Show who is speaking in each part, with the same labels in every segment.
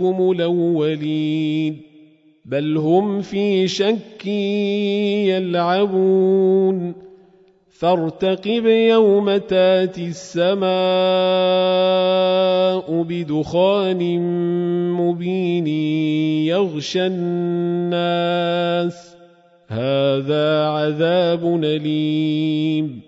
Speaker 1: الأولين بل هم في شك يلعبون فارتقب يوم تاتي السماء بدخان مبين يغشى الناس. هذا عذاب أليم.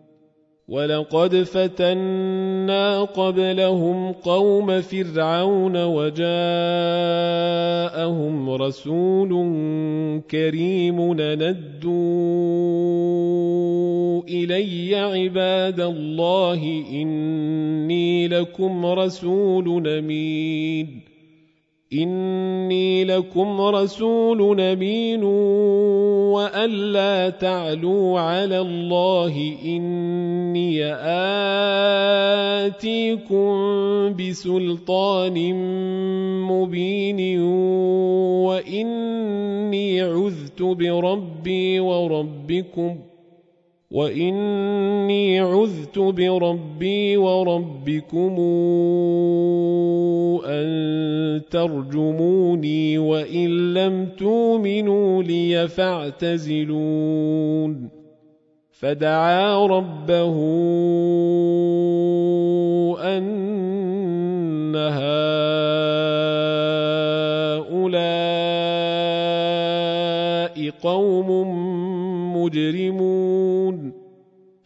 Speaker 1: ولقد فتنا قبلهم قوم فرعون وجاءهم رسول كريم ندوا الي عباد الله اني لكم رسول إني لكم رسول أمين وأن لا تعلوا على الله إني آتيكم بسلطان مبين وإني عذت بربي وربكم ۖ واني عذت بربي وربكم ان ترجموني وان لم تؤمنوا لي فاعتزلون فدعا ربه ان هؤلاء قوم مجرمون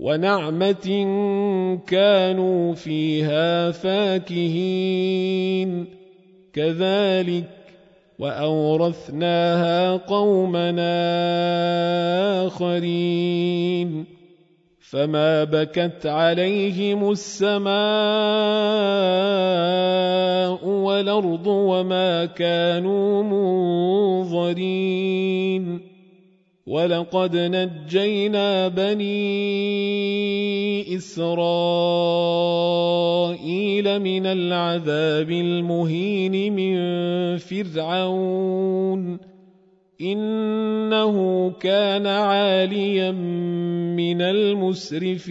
Speaker 1: ونعمة كانوا فيها فاكهين. كذلك وأورثناها قومنا آخرين. فما بكت عليهم السماء والأرض وما كانوا منظرين. ولقد نجينا بني اسرائيل من العذاب المهين من فرعون انه كان عاليا من المسرفين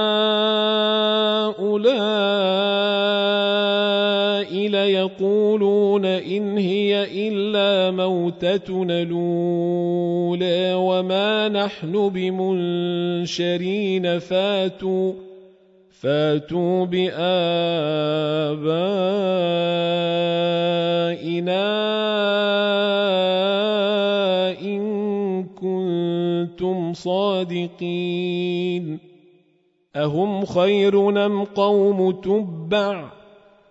Speaker 1: ليقولون ان هي الا موتتنا الاولى وما نحن بمنشرين فاتوا فاتوا بآبائنا إن كنتم صادقين. أهم خير نم قوم تبع؟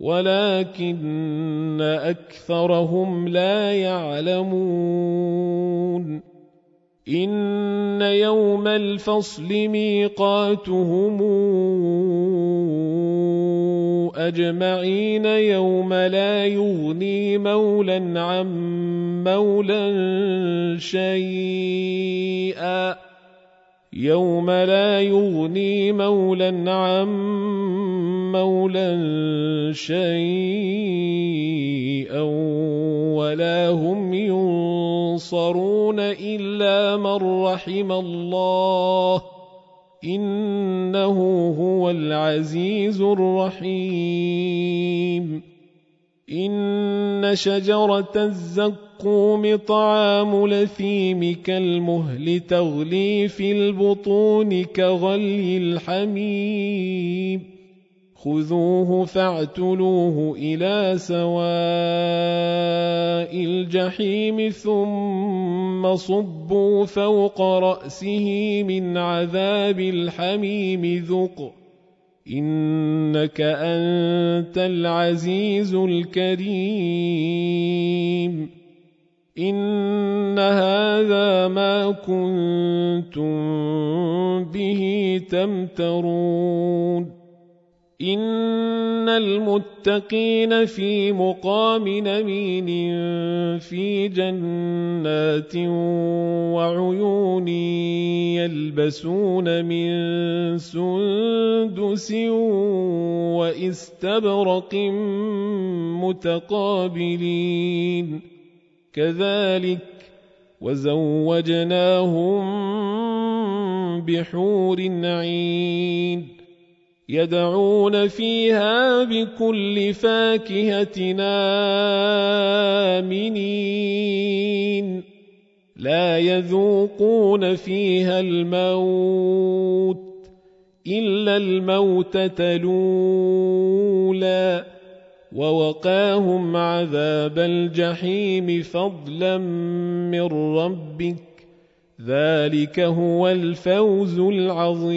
Speaker 1: ولكن أكثرهم لا يعلمون. إن يوم الفصل ميقاتهم أجمعين يوم لا يغني مولا عن مولا شيئا. يوم لا يغني مولا عن مولا شيئا ولا هم ينصرون إلا من رحم الله. إنه هو العزيز الرحيم. ان شجرة الزقوم طعام لثيم كالمهل تغلي في البطون كغلي الحميم. خذوه فاعتلوه إلى سواء الجحيم ثم صبوا فوق رأسه من عذاب الحميم ذق. إنك أنت العزيز الكريم. إن هذا ما كنتم به تمترون. إن المتقين في مقام نمين في جنات وعيون يلبسون من سندس واستبرق متقابلين كذلك وزوجناهم بحور عين يدعون فيها بكل فاكهة آمنين. لا يذوقون فيها الموت إلا الموتة الأولى. ووقاهم عذاب الجحيم فضلا من ربك. ذلك هو الفوز العظيم.